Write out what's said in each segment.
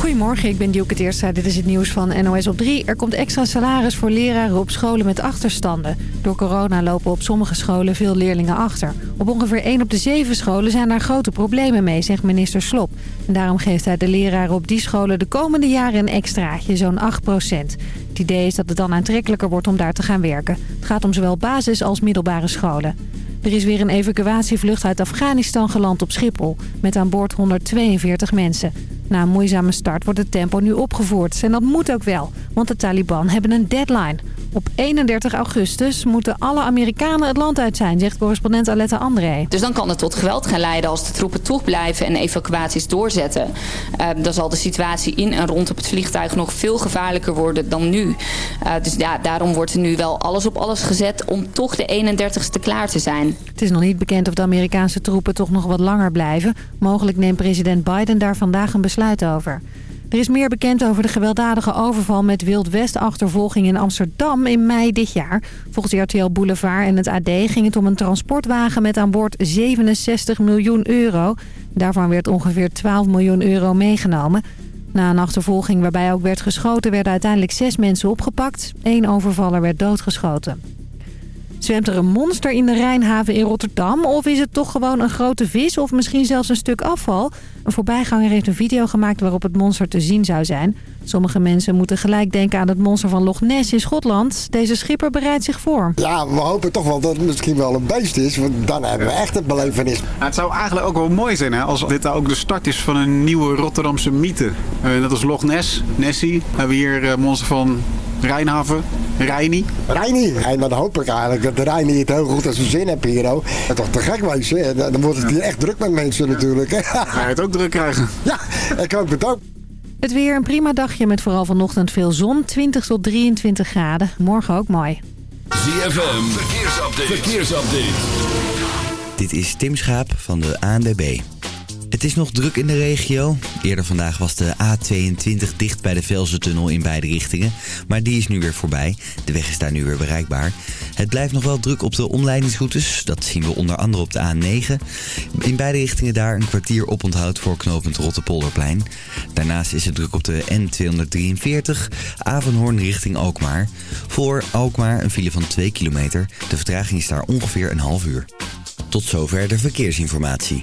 Goedemorgen, ik ben Dielke Teerstra. Dit is het nieuws van NOS op 3. Er komt extra salaris voor leraren op scholen met achterstanden. Door corona lopen op sommige scholen veel leerlingen achter. Op ongeveer 1 op de 7 scholen zijn daar grote problemen mee, zegt minister Slop. En daarom geeft hij de leraren op die scholen de komende jaren een extraatje, zo'n 8% Het idee is dat het dan aantrekkelijker wordt om daar te gaan werken. Het gaat om zowel basis- als middelbare scholen. Er is weer een evacuatievlucht uit Afghanistan geland op Schiphol... met aan boord 142 mensen. Na een moeizame start wordt het tempo nu opgevoerd. En dat moet ook wel, want de Taliban hebben een deadline. Op 31 augustus moeten alle Amerikanen het land uit zijn, zegt correspondent Aletta André. Dus dan kan het tot geweld gaan leiden als de troepen toch blijven en evacuaties doorzetten. Uh, dan zal de situatie in en rond op het vliegtuig nog veel gevaarlijker worden dan nu. Uh, dus ja, daarom wordt er nu wel alles op alles gezet om toch de 31ste klaar te zijn. Het is nog niet bekend of de Amerikaanse troepen toch nog wat langer blijven. Mogelijk neemt president Biden daar vandaag een besluit over. Er is meer bekend over de gewelddadige overval met Wild West-achtervolging in Amsterdam in mei dit jaar. Volgens RTL Boulevard en het AD ging het om een transportwagen met aan boord 67 miljoen euro. Daarvan werd ongeveer 12 miljoen euro meegenomen. Na een achtervolging waarbij ook werd geschoten werden uiteindelijk zes mensen opgepakt. Eén overvaller werd doodgeschoten. Zwemt er een monster in de Rijnhaven in Rotterdam? Of is het toch gewoon een grote vis of misschien zelfs een stuk afval? Een voorbijganger heeft een video gemaakt waarop het monster te zien zou zijn. Sommige mensen moeten gelijk denken aan het monster van Loch Ness in Schotland. Deze schipper bereidt zich voor. Ja, we hopen toch wel dat het misschien wel een beest is. Want dan hebben we echt een belevenis. het zou eigenlijk ook wel mooi zijn hè, als dit ook de start is van een nieuwe Rotterdamse mythe. Uh, dat is Loch Ness, Nessie. Hebben we hier uh, monster van Rijnhaven, Rijni. Rijni. En dan hoop ik eigenlijk dat de het heel goed aan zijn zin heeft hier. Dat is toch te gek wezen. Dan wordt het hier echt druk met mensen natuurlijk. Ga je het ook druk krijgen? Ja, ik hoop het ook. Het weer een prima dagje met vooral vanochtend veel zon. 20 tot 23 graden. Morgen ook mooi. ZFM, verkeersupdate. verkeersupdate. Dit is Tim Schaap van de ANWB. Het is nog druk in de regio. Eerder vandaag was de A22 dicht bij de Velzentunnel in beide richtingen. Maar die is nu weer voorbij. De weg is daar nu weer bereikbaar. Het blijft nog wel druk op de omleidingsroutes. Dat zien we onder andere op de A9. In beide richtingen daar een kwartier oponthoud voor knooppunt Rottepolderplein. Daarnaast is het druk op de N243 Avanhoorn richting Alkmaar. Voor Alkmaar een file van 2 kilometer. De vertraging is daar ongeveer een half uur. Tot zover de verkeersinformatie.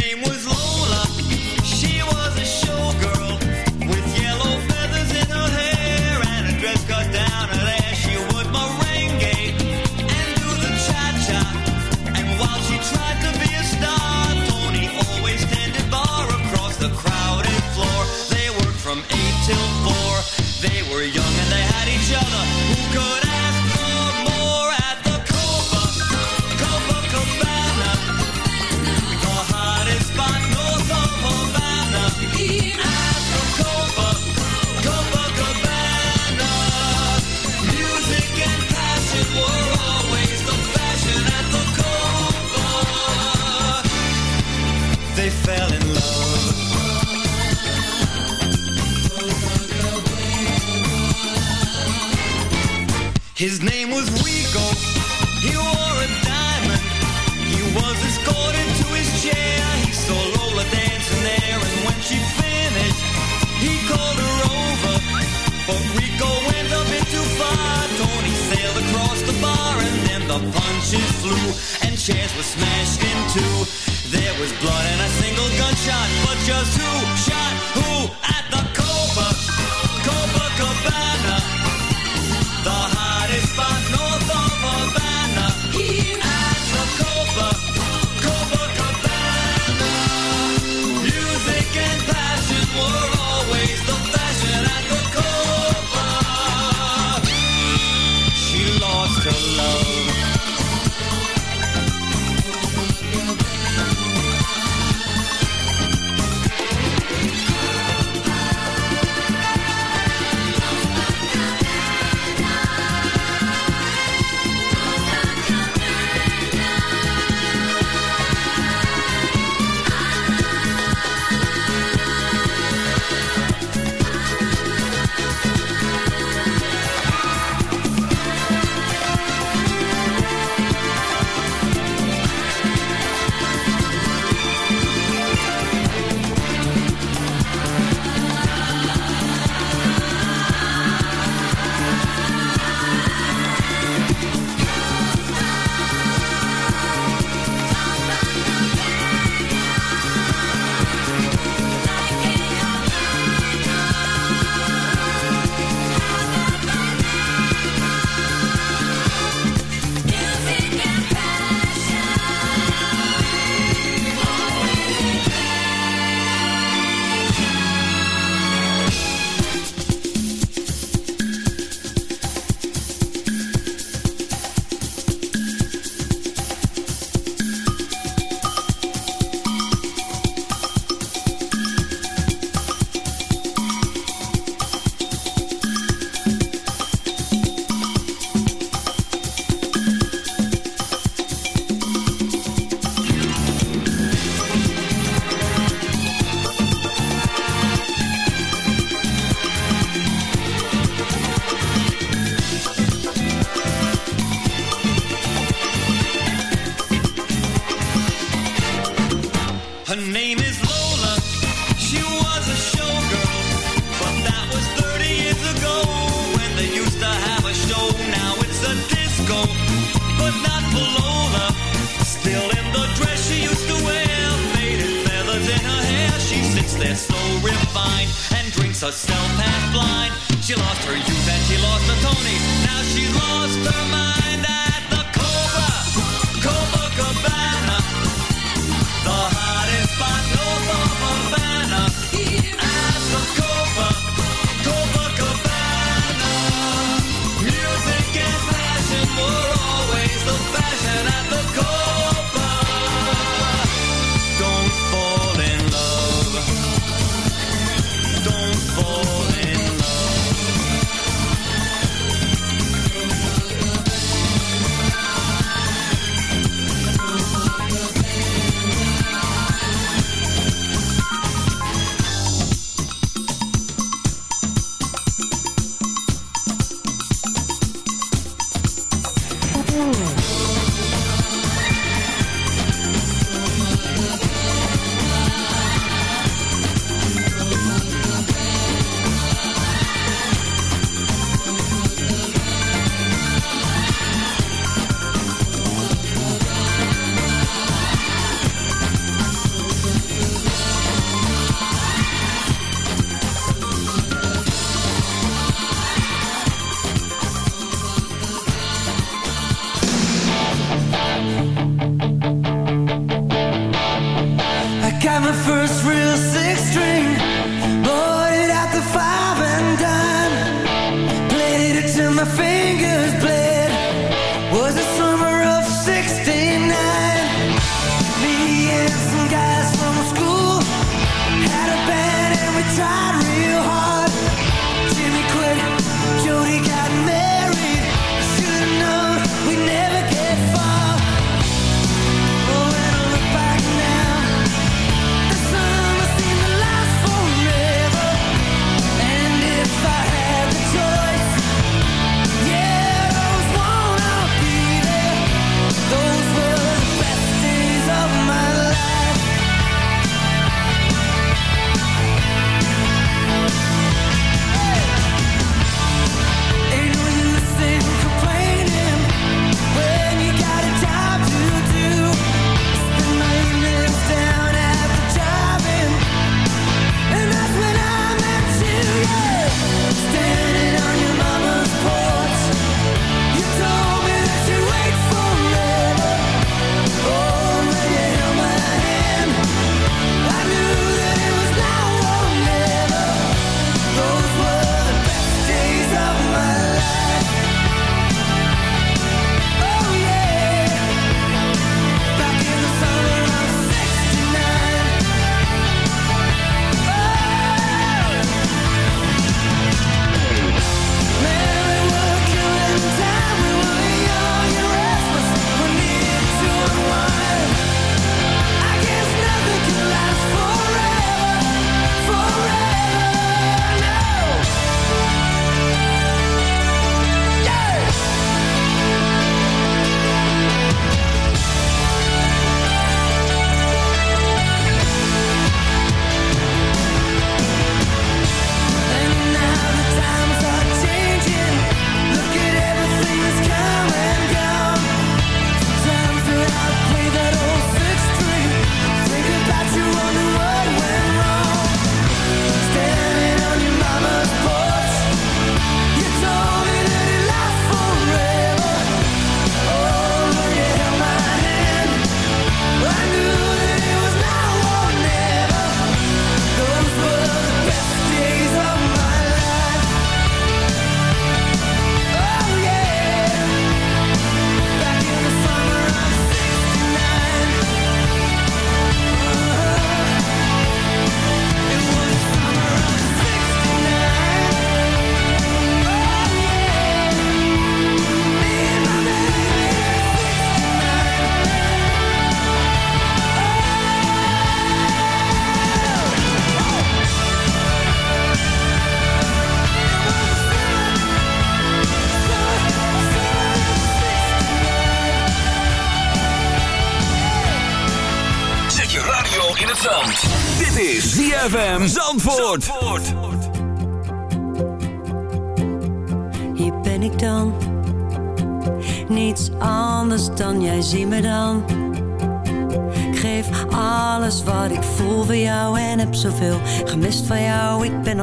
name and so refined, and drinks herself half blind. She lost her youth and she lost her Tony. Now she's lost her mind.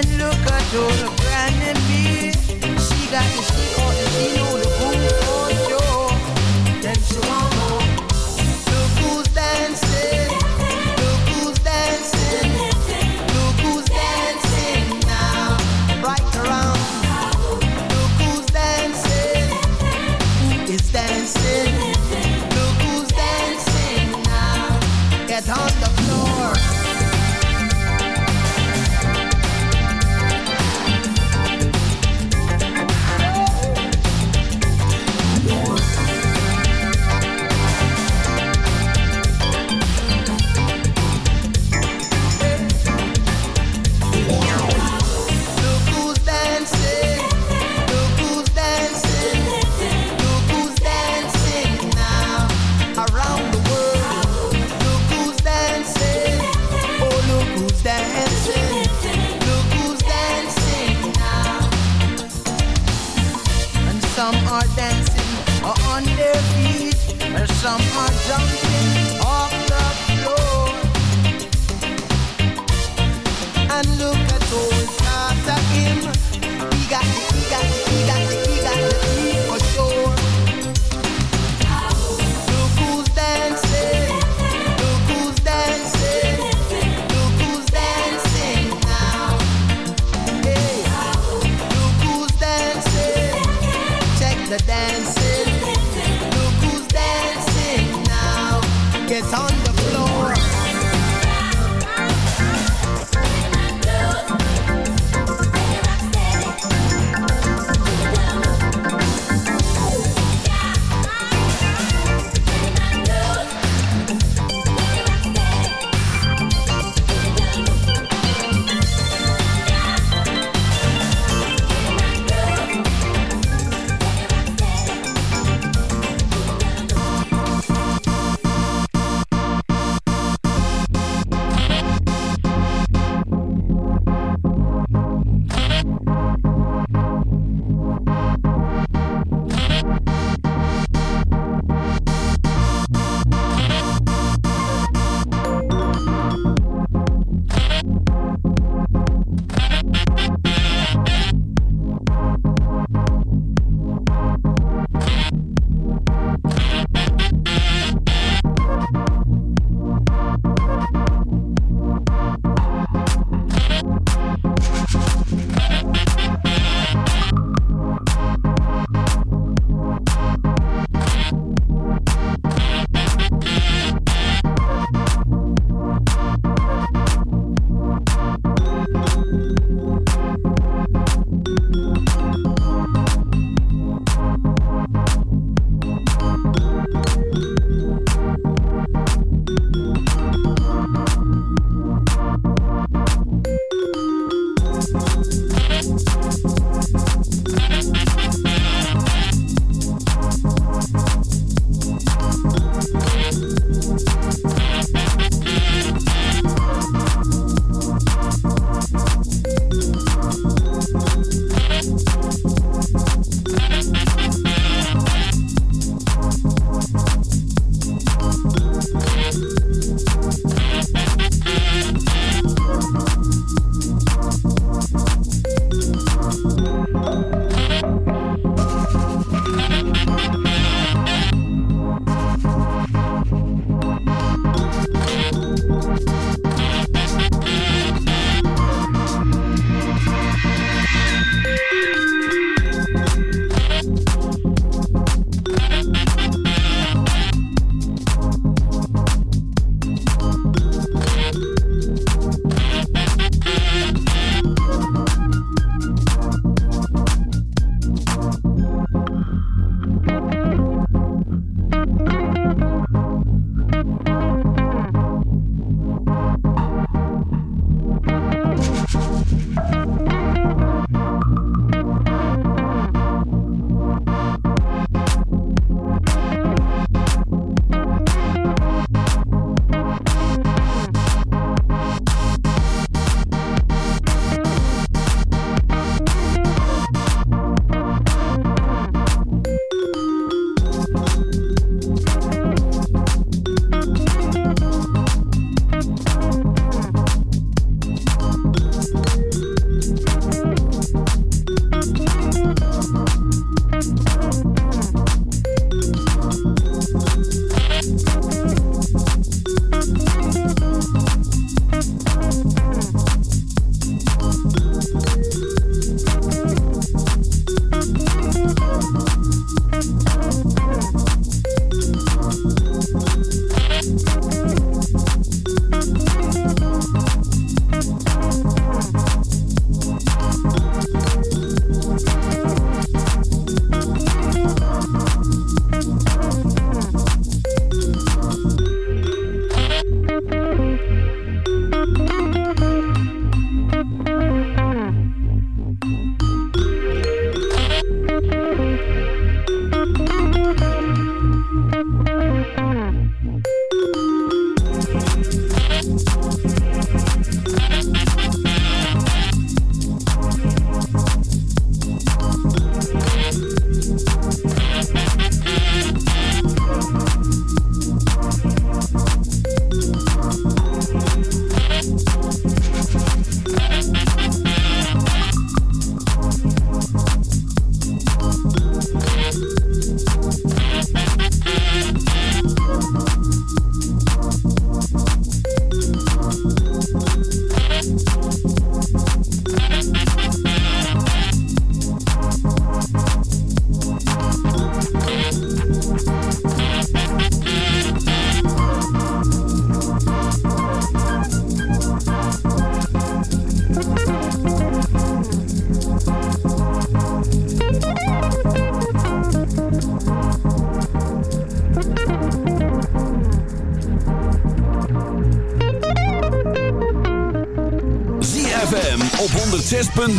and look at all the brand and. She got to see all the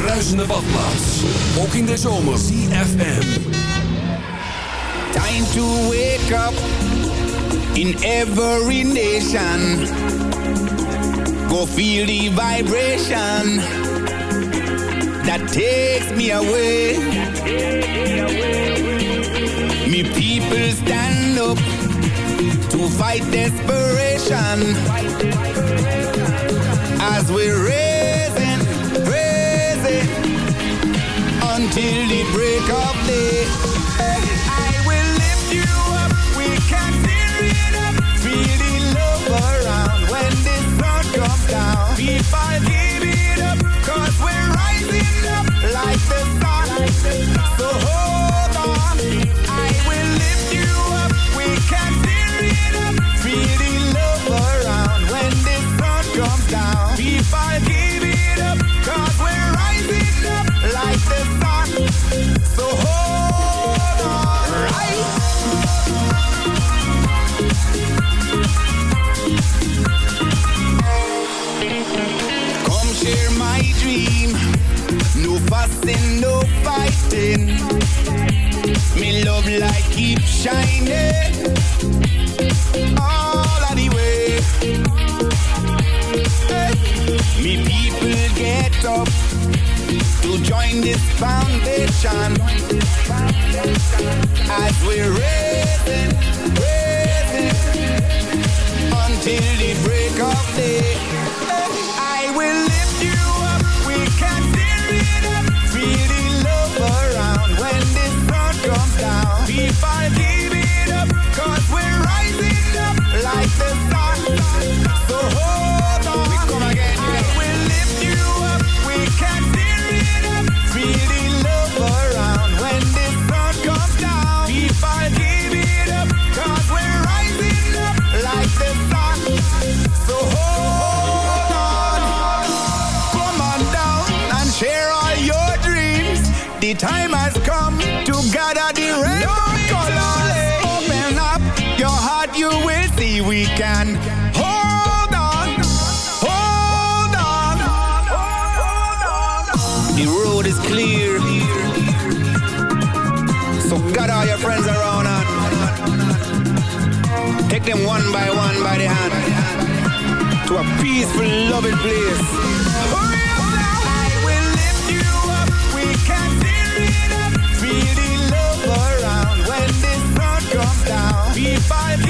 bruisende badplaats. Ook in de zomer. CFM. Time to wake up in every nation. Go feel the vibration that takes me away. Me people stand up to fight desperation as we're raising, until the break of day. I will lift you up, we can tear it up, feel the love around when the sun comes down. People give fighting. Me love light keep shining. All of the way. Hey. Me people get up to join this foundation. As we're raising, raising until the break of day. I can. Hold on, hold on. The road is clear. So gather all your friends around take them one by one by the hand to a peaceful, loving place. Around when the sun comes down.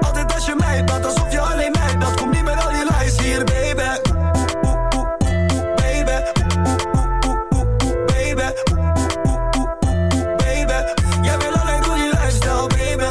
Altijd als je mij bat alsof je alleen mij dat, Komt niet meer al je lijst. Hier, baby. Baby. Baby. Baby. Jij wil alleen gewoon die lijfstijl, baby.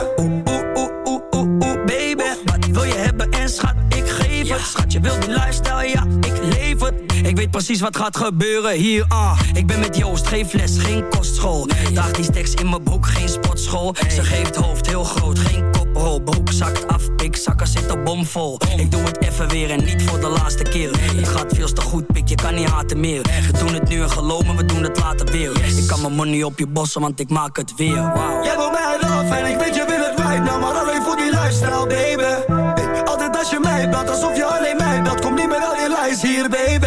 Baby. Wat wil je hebben? En schat, ik geef het. Schat, je wilt die lifestyle, ja, ik leef het. Ik weet precies wat gaat gebeuren hier. Ah, Ik ben met Joost. Geen fles, geen kostschool. Dacht die tekst in mijn boek, geen spotschool. Ze geeft hoofd heel groot. Geen bro. Broek zakt af, pikzakken zitten bomvol. Ik doe het even weer en niet voor de laatste keer. Het gaat veel te goed, pik, je kan niet haten meer. We doen het nu en geloven, we doen het later weer. Ik kan mijn money op je bossen, want ik maak het weer. Wow. Jij wil mij af en ik weet je wil het kwijt. Nou, maar alleen voor die lifestyle, baby. Altijd als je mij belt, alsof je alleen mij belt. Kom niet met al je lijst hier, baby.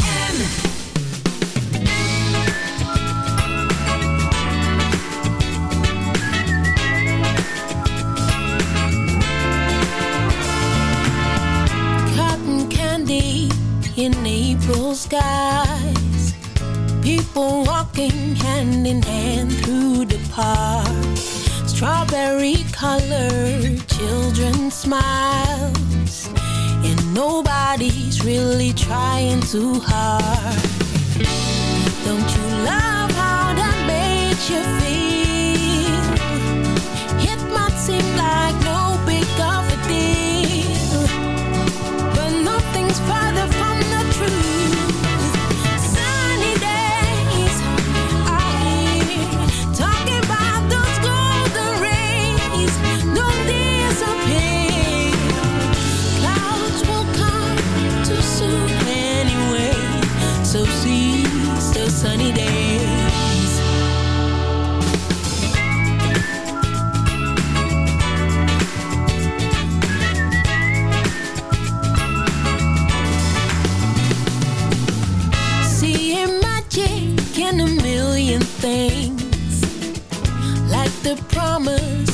nobody's really trying too hard. Don't you love how that makes you feel?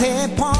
te pon